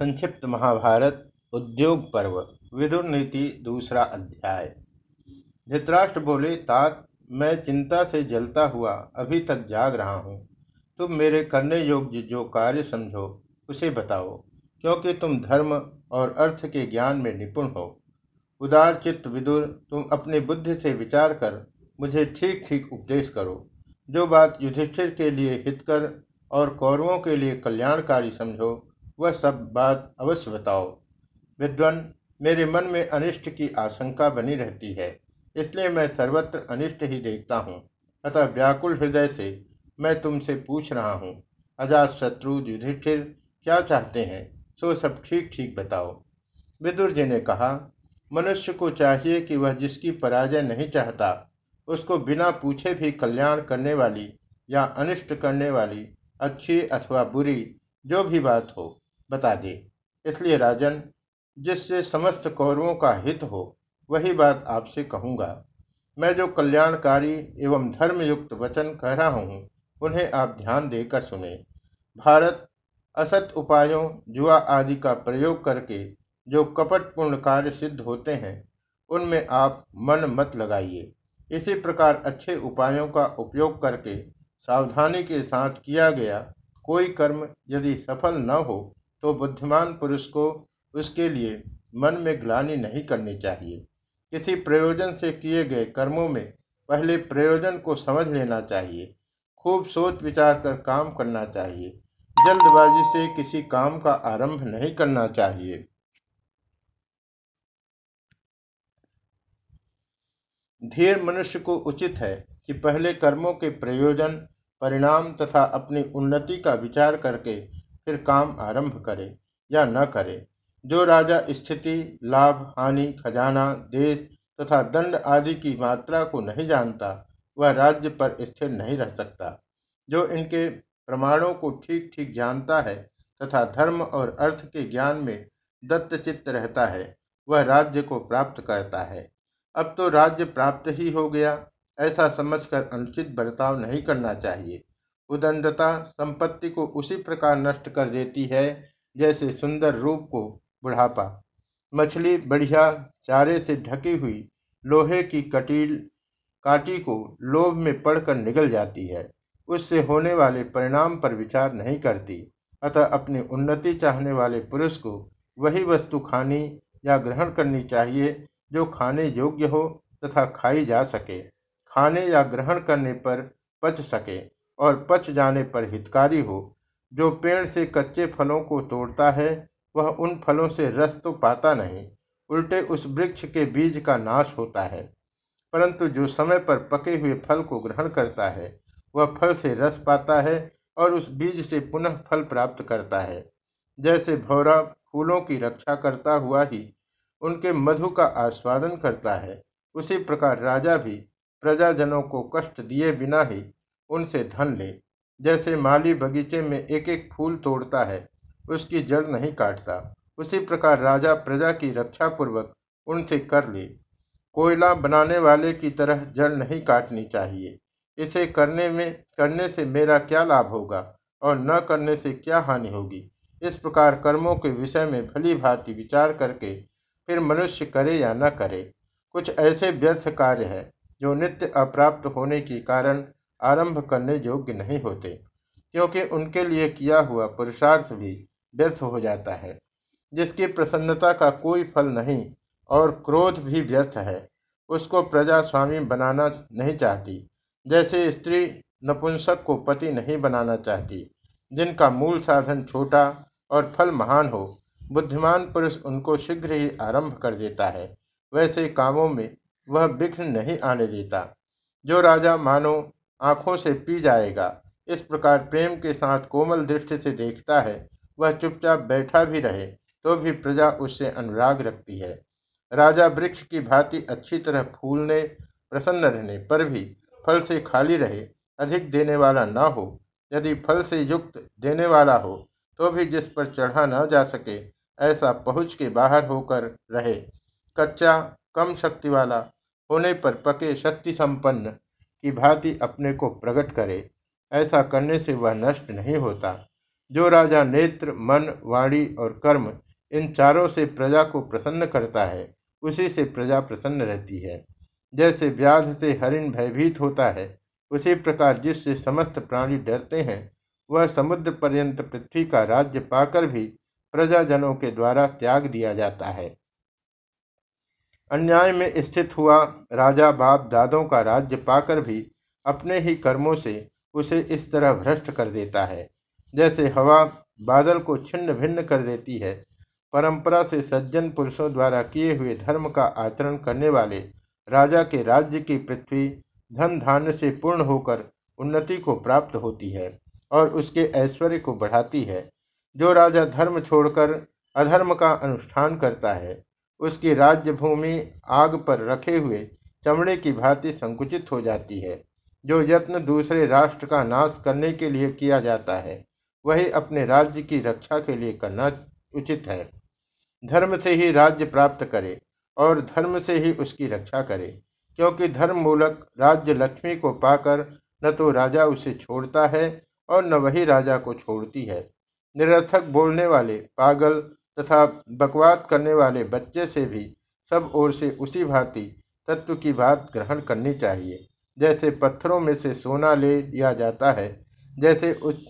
संक्षिप्त महाभारत, उद्योग पर्व, विदुर नीति, दूसरा अध्याय। धृतराष्ट्र बोले, तात, मैं चिंता से जलता हुआ अभी तक जाग रहा हूँ। तुम मेरे करने योग्य जो कार्य समझो, उसे बताओ, क्योंकि तुम धर्म और अर्थ के ज्ञान में निपुण हो। उदार चित्त विदुर, तुम अपनी बुद्धि से विचार कर, मुझे ठीक ठीक उपदेश करो। जो बात युधिष्ठिर के लिए हितकर और कौरवों के लिए कल्याणकारी समझो वह सब बात अवश्य बताओ। विद्वन, मेरे मन में अनिष्ट की आशंका बनी रहती है, इसलिए मैं सर्वत्र अनिष्ट ही देखता हूँ। अतः व्याकुल हृदय से मैं तुमसे पूछ रहा हूँ, अजात शत्रु युधिष्ठिर, क्या चाहते हैं? सो सब ठीक ठीक बताओ। विदुर जी ने कहा, मनुष्य को चाहिए कि वह जिसकी पराजय नहीं चाहता, उसको बिना पूछे भी कल्याण करने वाली या अनिष्ट करने वाली, अच्छी अथवा बुरी, जो भी बात हो। बता दे इसलिए राजन, जिससे समस्त कौरवों का हित हो, वही बात आपसे कहूँगा। मैं जो कल्याणकारी एवं धर्मयुक्त वचन कह रहा हूँ, उन्हें आप ध्यान देकर सुने। भारत, असत उपायों, जुआ आदि का प्रयोग करके जो कपटपूर्ण कार्य सिद्ध होते हैं, उनमें आप मन मत लगाइए। इसी प्रकार अच्छे उपायों का उपयोग करके सावधानी के साथ किया गया कोई कर्म यदि सफल न हो तो बुद्धिमान पुरुष को उसके लिए मन में ग्लानी नहीं करनी चाहिए। किसी प्रयोजन से किए गए कर्मों में पहले प्रयोजन को समझ लेना चाहिए। खूब सोच विचार कर काम करना चाहिए। जल्दबाजी से किसी काम का आरंभ नहीं करना चाहिए। धीर मनुष्य को उचित है कि पहले कर्मों के प्रयोजन, परिणाम तथा अपनी उन्नति का विचार करके फिर काम आरंभ करे या न करे। जो राजा स्थिति, लाभ, हानि, खजाना, देश तथा दंड आदि की मात्रा को नहीं जानता, वह राज्य पर स्थिर नहीं रह सकता। जो इनके प्रमाणों को ठीक ठीक जानता है तथा धर्म और अर्थ के ज्ञान में दत्तचित्त रहता है, वह राज्य को प्राप्त करता है। अब तो राज्य प्राप्त ही हो गया, ऐसा समझकर अनुचित बर्ताव नहीं करना चाहिए। उदंडता संपत्ति को उसी प्रकार नष्ट कर देती है, जैसे सुंदर रूप को बुढ़ापा। मछली बढ़िया चारे से ढकी हुई लोहे की कटील काटी को लोभ में पड़कर निगल जाती है। उससे होने वाले परिणाम पर विचार नहीं करती, अतः अपनी उन्नति चाहने वाले पुरुष को वही वस्तु खानी या ग्रहण करनी चाहिए, जो खाने योग्य हो तथा खाई जा सके। खाने या ग्रहण करने पर पच सके। और पच जाने पर हितकारी हो। जो पेड़ से कच्चे फलों को तोड़ता है, वह उन फलों से रस तो पाता नहीं, उल्टे उस वृक्ष के बीज का नाश होता है। परंतु जो समय पर पके हुए फल को ग्रहण करता है, वह फल से रस पाता है और उस बीज से पुनः फल प्राप्त करता है। जैसे भौरा फूलों की रक्षा करता हुआ ही उनके मधु का आस्वादन करता है, उसी प्रकार राजा भी प्रजाजनों को कष्ट दिए बिना ही उनसे धन ले। जैसे माली बगीचे में एक एक फूल तोड़ता है, उसकी जड़ नहीं काटता। उसी प्रकार राजा प्रजा की रक्षा पूर्वक उनसे कर ले। कोयला बनाने वाले की तरह जड़ नहीं काटनी चाहिए। इसे करने में, करने से मेरा क्या लाभ होगा और न करने से क्या हानि होगी? इस प्रकार कर्मों के विषय में भली भांति विचार करके फिर मनुष्य करे या न करे। कुछ ऐसे व्यर्थ कार्य है जो नित्य अप्राप्त होने के कारण आरंभ करने योग्य नहीं होते, क्योंकि उनके लिए किया हुआ पुरुषार्थ भी व्यर्थ हो जाता है, जिसकी प्रसन्नता का कोई फल नहीं और क्रोध भी व्यर्थ है। उसको प्रजा स्वामी बनाना नहीं चाहती, जैसे स्त्री नपुंसक को पति नहीं बनाना चाहती, जिनका मूल साधन छोटा और फल महान हो। बुद्धिमान पुरुष उनको शीघ्र ही आरंभ कर देता है, वैसे कामों में वह विघ्न नहीं आने देता। जो राजा मानो आँखों से पी जाएगा। इस प्रकार प्रेम के साथ कोमल दृष्टि से देखता है, वह चुपचाप बैठा भी रहे तो भी प्रजा उससे अनुराग रखती है। राजा वृक्ष की भांति अच्छी तरह फूलने, प्रसन्न रहने पर भी फल से खाली रहे, अधिक देने वाला न हो। यदि फल से युक्त देने वाला हो तो भी जिस पर चढ़ा न जा सके, ऐसा पहुँच के बाहर होकर रहे। कच्चा, कम शक्ति वाला, होने पर पके शक्ति संपन्न की भांति अपने को प्रकट करे, ऐसा करने से वह नष्ट नहीं होता। जो राजा नेत्र, मन, वाणी और कर्म इन चारों से प्रजा को प्रसन्न करता है, उसी से प्रजा प्रसन्न रहती है। जैसे व्याध से हरिण भयभीत होता है, उसी प्रकार जिससे समस्त प्राणी डरते हैं, वह समुद्र पर्यंत पृथ्वी का राज्य पाकर भी प्रजाजनों के द्वारा त्याग दिया जाता है। अन्याय में स्थित हुआ राजा बाप दादों का राज्य पाकर भी अपने ही कर्मों से उसे इस तरह भ्रष्ट कर देता है। जैसे हवा बादल को छिन्न भिन्न कर देती है, परंपरा से सज्जन पुरुषों द्वारा किए हुए धर्म का आचरण करने वाले राजा के राज्य की पृथ्वी धन धान्य से पूर्ण होकर उन्नति को प्राप्त होती है और उसके ऐश्वर्य को बढ़ाती है, जो राजा धर्म छोड़कर अधर्म का अनुष्ठान करता है। उसकी राज्य भूमि आग पर रखे हुए चमड़े की भांति संकुचित हो जाती है, जो यत्न दूसरे राष्ट्र का नाश करने के लिए किया जाता है, वही अपने राज्य की रक्षा के लिए करना उचित है। धर्म से ही राज्य प्राप्त करे और धर्म से ही उसकी रक्षा करे, क्योंकि धर्म मूलक राज्य लक्ष्मी को पाकर न तो राजा उसे छोड़ता है और न वही राजा को छोड़ती है। निरर्थक बोलने वाले पागल तथा बकवाद करने वाले बच्चे से भी सब ओर से उसी भांति तत्व की बात ग्रहण करनी चाहिए। जैसे पत्थरों में से सोना ले लिया जाता है, जैसे उच्च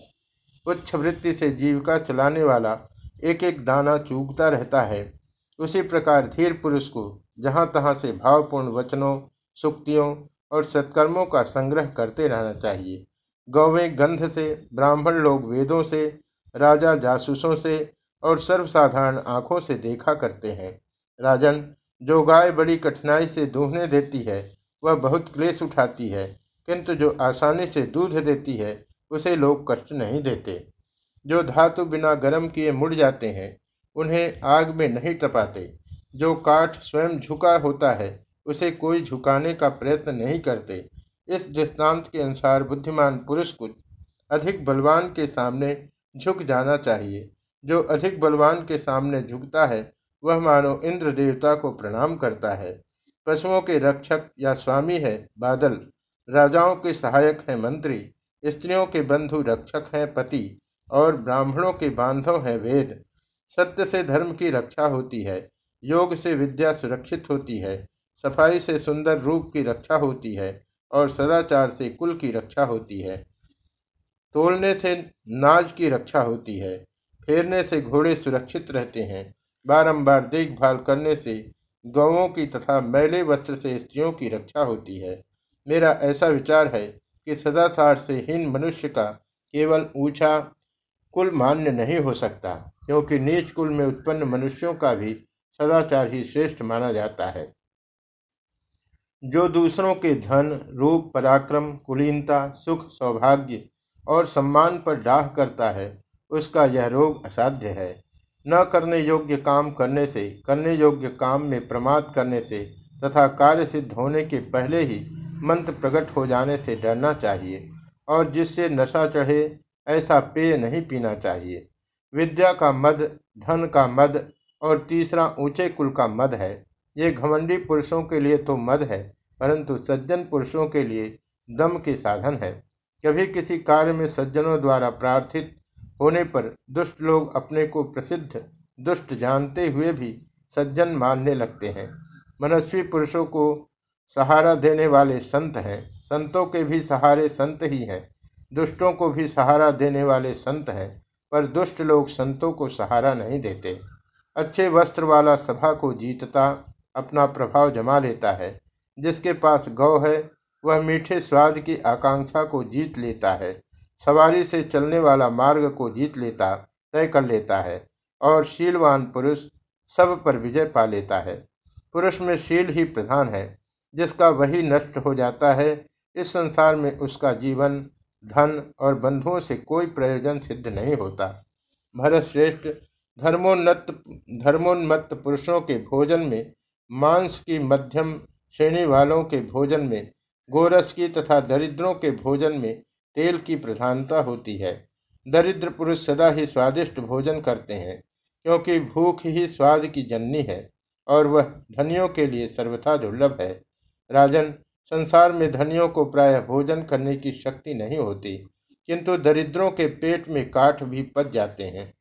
उच्च वृत्ति से जीविका चलाने वाला एक एक दाना चूकता रहता है, उसी प्रकार धीर पुरुष को जहाँ तहाँ से भावपूर्ण वचनों, सुक्तियों और सत्कर्मों का संग्रह करते रहना चाहिए। गौवें गंध से, ब्राह्मण लोग वेदों से, राजा जासूसों से और सर्वसाधारण आँखों से देखा करते हैं। राजन, जो गाय बड़ी कठिनाई से दूहने देती है, वह बहुत क्लेश उठाती है, किंतु जो आसानी से दूध देती है, उसे लोग कष्ट नहीं देते। जो धातु बिना गर्म किए मुड़ जाते हैं, उन्हें आग में नहीं तपाते। जो काठ स्वयं झुका होता है, उसे कोई झुकाने का प्रयत्न नहीं करते। इस दृष्टांत के अनुसार बुद्धिमान पुरुष को अधिक बलवान के सामने झुक जाना चाहिए। जो अधिक बलवान के सामने झुकता है, वह मानो इंद्र देवता को प्रणाम करता है। पशुओं के रक्षक या स्वामी है, बादल। राजाओं के सहायक है, मंत्री। स्त्रियों के बंधु रक्षक हैं, पति। और ब्राह्मणों के बांधव हैं, वेद। सत्य से धर्म की रक्षा होती है। योग से विद्या सुरक्षित होती है। सफ़ाई से सुंदर रूप की रक्षा होती है। और सदाचार से कुल की रक्षा होती है। तोलने से नाज की रक्षा होती है। फेरने से घोड़े सुरक्षित रहते हैं। बारंबार देखभाल करने से गौों की तथा मैले वस्त्र से स्त्रियों की रक्षा होती है। मेरा ऐसा विचार है कि सदाचार से हीन मनुष्य का केवल ऊँचा कुल मान्य नहीं हो सकता, क्योंकि नीच कुल में उत्पन्न मनुष्यों का भी सदाचार ही श्रेष्ठ माना जाता है। जो दूसरों के धन, रूप, पराक्रम, कुलीनता, सुख, सौभाग्य और सम्मान पर डाह करता है उसका यह रोग असाध्य है। न करने योग्य काम करने से, करने योग्य काम में प्रमाद करने से तथा कार्य सिद्ध होने के पहले ही मंत्र प्रकट हो जाने से डरना चाहिए और जिससे नशा चढ़े, ऐसा पेय नहीं पीना चाहिए। विद्या का मद, धन का मद और तीसरा ऊँचे कुल का मद है। ये घमंडी पुरुषों के लिए तो मद है, परंतु सज्जन पुरुषों के लिए दम के साधन है। कभी किसी कार्य में सज्जनों द्वारा प्रार्थित होने पर दुष्ट लोग अपने को प्रसिद्ध, दुष्ट जानते हुए भी सज्जन मानने लगते हैं। मनस्वी पुरुषों को सहारा देने वाले संत हैं। संतों के भी सहारे संत ही हैं। दुष्टों को भी सहारा देने वाले संत हैं, पर दुष्ट लोग संतों को सहारा नहीं देते। अच्छे वस्त्र वाला सभा को जीतता, अपना प्रभाव जमा लेता है। जिसके पास गौ है, वह मीठे स्वाद की आकांक्षा को जीत लेता है। सवारी से चलने वाला मार्ग को जीत लेता, तय कर लेता है और शीलवान पुरुष सब पर विजय पा लेता है। पुरुष में शील ही प्रधान है, जिसका वही नष्ट हो जाता है। इस संसार में उसका जीवन, धन और बंधुओं से कोई प्रयोजन सिद्ध नहीं होता। भरत श्रेष्ठ धर्मोन्नत, धर्मोन्मत्त पुरुषों के भोजन में, मांस की मध्यम श्रेणी वालों के भोजन में, गोरस की तथा दरिद्रों के भोजन में तेल की प्रधानता होती है। दरिद्र पुरुष सदा ही स्वादिष्ट भोजन करते हैं, क्योंकि भूख ही स्वाद की जननी है, और वह धनियों के लिए सर्वथा दुर्लभ है। राजन, संसार में धनियों को प्रायः भोजन करने की शक्ति नहीं होती, किंतु दरिद्रों के पेट में काठ भी पच जाते हैं।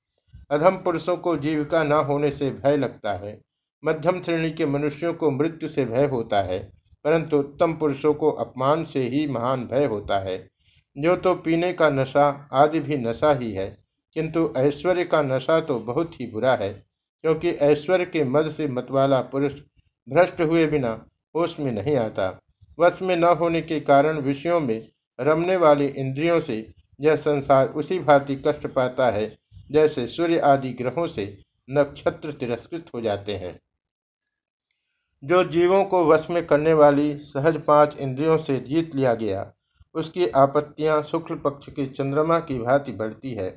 अधम पुरुषों को जीविका न होने से भय लगता है। मध्यम श्रेणी के मनुष्यों को मृत्यु से भय होता है, परंतु उत्तम पुरुषों को अपमान से ही महान भय होता है। जो तो पीने का नशा आदि भी नशा ही है, किंतु ऐश्वर्य का नशा तो बहुत ही बुरा है, क्योंकि ऐश्वर्य के मद से मतवाला पुरुष भ्रष्ट हुए बिना होश में नहीं आता। वश में न होने के कारण विषयों में रमने वाली इंद्रियों से यह संसार उसी भांति कष्ट पाता है, जैसे सूर्य आदि ग्रहों से नक्षत्र तिरस्कृत हो जाते हैं। जो जीवों को वश में करने वाली सहज पाँच इंद्रियों से जीत लिया गया उसकी आपत्तियाँ शुक्ल पक्ष के चंद्रमा की भांति बढ़ती है।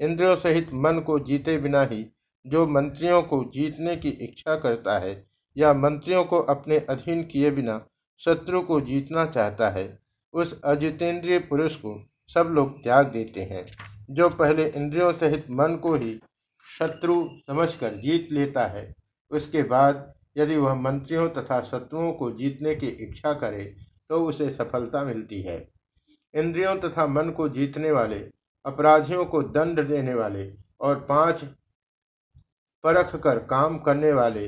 इंद्रियों सहित मन को जीते बिना ही जो मंत्रियों को जीतने की इच्छा करता है या मंत्रियों को अपने अधीन किए बिना शत्रु को जीतना चाहता है, उस अजितेंद्रिय पुरुष को सब लोग त्याग देते हैं, जो पहले इंद्रियों सहित मन को ही शत्रु समझकर जीत लेता है। उसके बाद यदि वह मंत्रियों तथा शत्रुओं को जीतने की इच्छा करे तो उसे सफलता मिलती है। इंद्रियों तथा मन को जीतने वाले, अपराधियों को दंड देने वाले और पाँच परख कर काम करने वाले,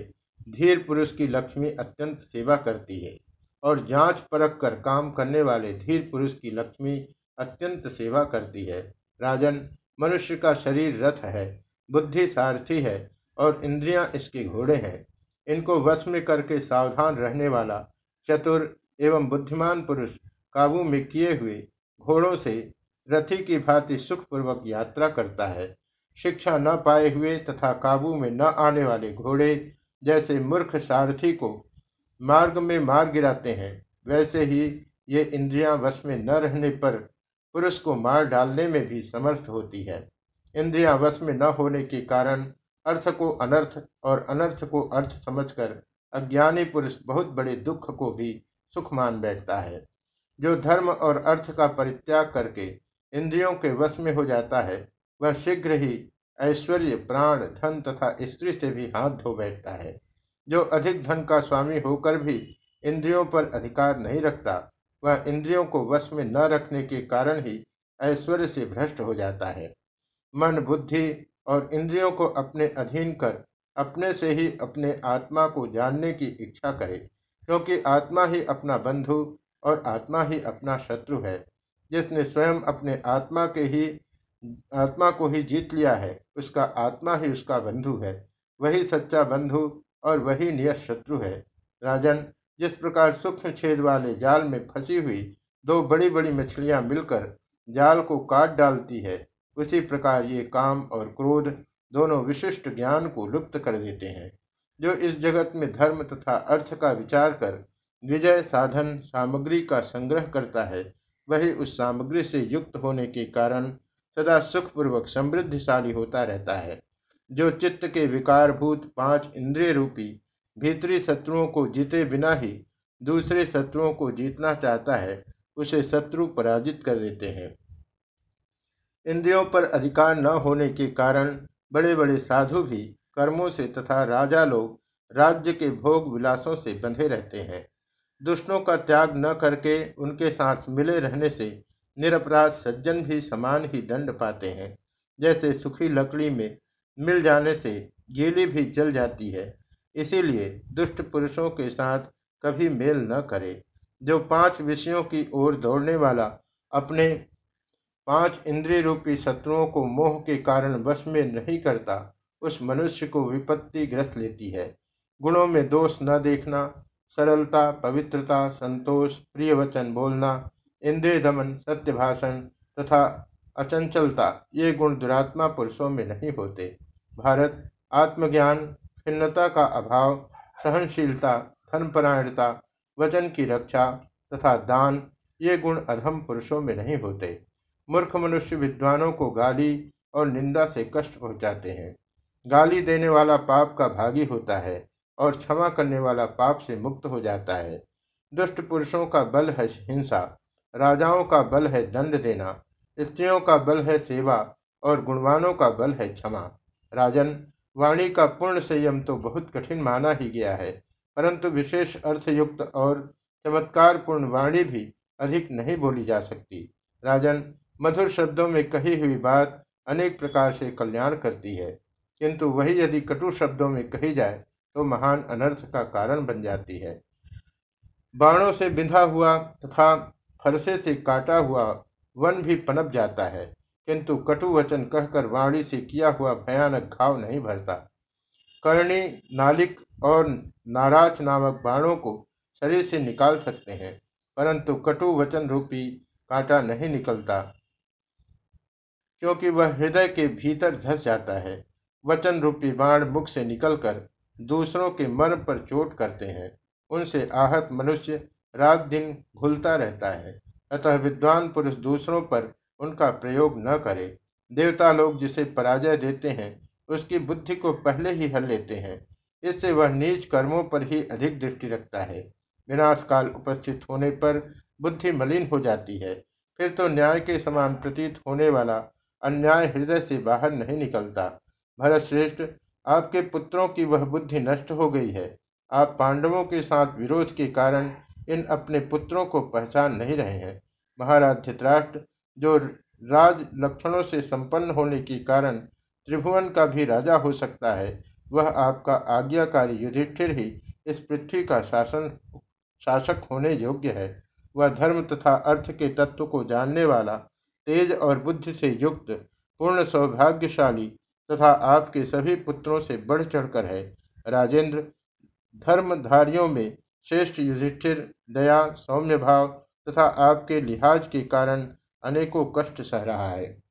धीर पुरुष की लक्ष्मी अत्यंत सेवा करती है और जाँच परख कर काम करने वाले, धीर पुरुष की लक्ष्मी अत्यंत सेवा करती है। राजन, मनुष्य का शरीर रथ है, बुद्धि सारथी है और इंद्रियाँ इसके घोड़े हैं। इनको वश में करके सावधान रहने वाला, चतुर एवं बुद्धिमान पुरुष काबू में किए हुए घोड़ों से रथी की भांति सुखपूर्वक यात्रा करता है। शिक्षा न पाए हुए तथा काबू में न आने वाले घोड़े जैसे मूर्ख सारथी को मार्ग में मार गिराते हैं, वैसे ही ये इंद्रियाँ वश में न रहने पर पुरुष को मार डालने में भी समर्थ होती है। इंद्रियाँ वश में न होने के कारण अर्थ को अनर्थ और अनर्थ को अर्थ समझकर अज्ञानी पुरुष बहुत बड़े दुख को भी सुख मान बैठता है। जो धर्म और अर्थ का परित्याग करके इंद्रियों के वश में हो जाता है, वह शीघ्र ही ऐश्वर्य, प्राण, धन तथा स्त्री से भी हाथ धो बैठता है। जो अधिक धन का स्वामी होकर भी इंद्रियों पर अधिकार नहीं रखता, वह इंद्रियों को वश में न रखने के कारण ही ऐश्वर्य से भ्रष्ट हो जाता है। मन, बुद्धि और इंद्रियों को अपने अधीन कर, अपने से ही अपने आत्मा को जानने की इच्छा करे, क्योंकि आत्मा ही अपना बंधु और आत्मा ही अपना शत्रु है। जिसने स्वयं अपने आत्मा के ही, आत्मा को ही जीत लिया है, उसका आत्मा ही उसका बंधु है। वही सच्चा बंधु और वही नियत शत्रु है। राजन, जिस प्रकार सूक्ष्म छेद वाले जाल में फंसी हुई दो बड़ी बड़ी मछलियाँ मिलकर जाल को काट डालती है, उसी प्रकार ये काम और क्रोध दोनों विशिष्ट ज्ञान को लुप्त कर देते हैं। जो इस जगत में धर्म तथा अर्थ का विचार कर विजय साधन सामग्री का संग्रह करता है। वही उस सामग्री से युक्त होने के कारण सदा सुखपूर्वक समृद्धिशाली होता रहता है। जो चित्त के विकारभूत पाँच इंद्रिय रूपी भीतरी शत्रुओं को जीते बिना ही दूसरे शत्रुओं को जीतना चाहता है, उसे शत्रु पराजित कर देते हैं। इंद्रियों पर अधिकार न होने के कारण बड़े बड़े साधु भी कर्मों से तथा राजा लोग राज्य के भोग विलासों से बंधे रहते हैं। दुष्टों का त्याग न करके उनके साथ मिले रहने से निरपराध सज्जन भी समान ही दंड पाते हैं। जैसे सुखी लकड़ी में मिल जाने से गीली भी जल जाती है। इसीलिए दुष्ट पुरुषों के साथ कभी मेल न करे। जो पाँच विषयों की ओर दौड़ने वाला अपने पाँच इंद्रिय रूपी शत्रुओं को मोह के कारण वश में नहीं करता, उस मनुष्य को विपत्ति ग्रस्त लेती है। गुणों में दोष न देखना सरलता, पवित्रता, संतोष प्रिय वचन बोलना, इंद्रिय दमन, सत्य भाषण तथा अचंचलता, ये गुण दुरात्मा पुरुषों में नहीं होते। भारत, आत्मज्ञान, खिन्नता का अभाव, सहनशीलता धनपरायणता वचन की रक्षा तथा दान, ये गुण अधम पुरुषों में नहीं होते। मूर्ख मनुष्य विद्वानों को गाली और निंदा से कष्ट पहुंचाते हैं। गाली देने वाला पाप का भागी होता है। और क्षमा करने वाला पाप से मुक्त हो जाता है। दुष्ट पुरुषों का बल है हिंसा, राजाओं का बल है दंड देना, स्त्रियों का बल है सेवा और गुणवानों का बल है क्षमा। राजन, वाणी का पूर्ण संयम तो बहुत कठिन माना ही गया है, परंतु विशेष अर्थयुक्त और चमत्कार पूर्ण वाणी भी अधिक नहीं बोली जा सकती। राजन, मधुर शब्दों में कही हुई बात अनेक प्रकार से कल्याण करती है, किंतु वही यदि कटु शब्दों में कही जाए तो महान अनर्थ का कारण बन जाती है। बाणों से बिंधा हुआ तथा फरसे से काटा हुआ वन भी पनप जाता है, किंतु कटु वचन कहकर वाणी से किया हुआ भयानक घाव नहीं भरता। कर्णी, नालिक और नाराज़ नामक बाणों को शरीर से निकाल सकते हैं, परंतु कटु वचन रूपी कांटा नहीं निकलता, क्योंकि वह हृदय के भीतर धस जाता है। वचन रूपी बाण मुख से निकलकर दूसरों के मन पर चोट करते हैं। उनसे आहत मनुष्य रात दिन घुलता रहता है। अतः विद्वान पुरुष दूसरों पर उनका प्रयोग न करे। देवता लोग जिसे पराजय देते हैं, उसकी बुद्धि को पहले ही हल लेते हैं। इससे वह नीच कर्मों पर ही अधिक दृष्टि रखता है। विनाश काल उपस्थित होने पर बुद्धि मलिन हो जाती है। फिर तो न्याय के समान प्रतीत होने वाला अन्याय हृदय से बाहर नहीं निकलता। भरत श्रेष्ठ आपके पुत्रों की वह बुद्धि नष्ट हो गई है। आप पांडवों के साथ विरोध के कारण इन अपने पुत्रों को पहचान नहीं रहे हैं। महाराज धृतराष्ट्र, जो राज लक्षणों से संपन्न होने के कारण त्रिभुवन का भी राजा हो सकता है, वह आपका आज्ञाकारी युधिष्ठिर ही इस पृथ्वी का शासन, शासक होने योग्य है। वह धर्म तथा अर्थ के तत्व को जानने वाला, तेज और बुद्धि से युक्त, पूर्ण सौभाग्यशाली तथा आपके सभी पुत्रों से बढ़ चढ़कर है। राजेंद्र, धर्मधारियों में श्रेष्ठ युधिष्ठिर, दया, सौम्य भाव तथा आपके लिहाज के कारण अनेकों कष्ट सह रहा है।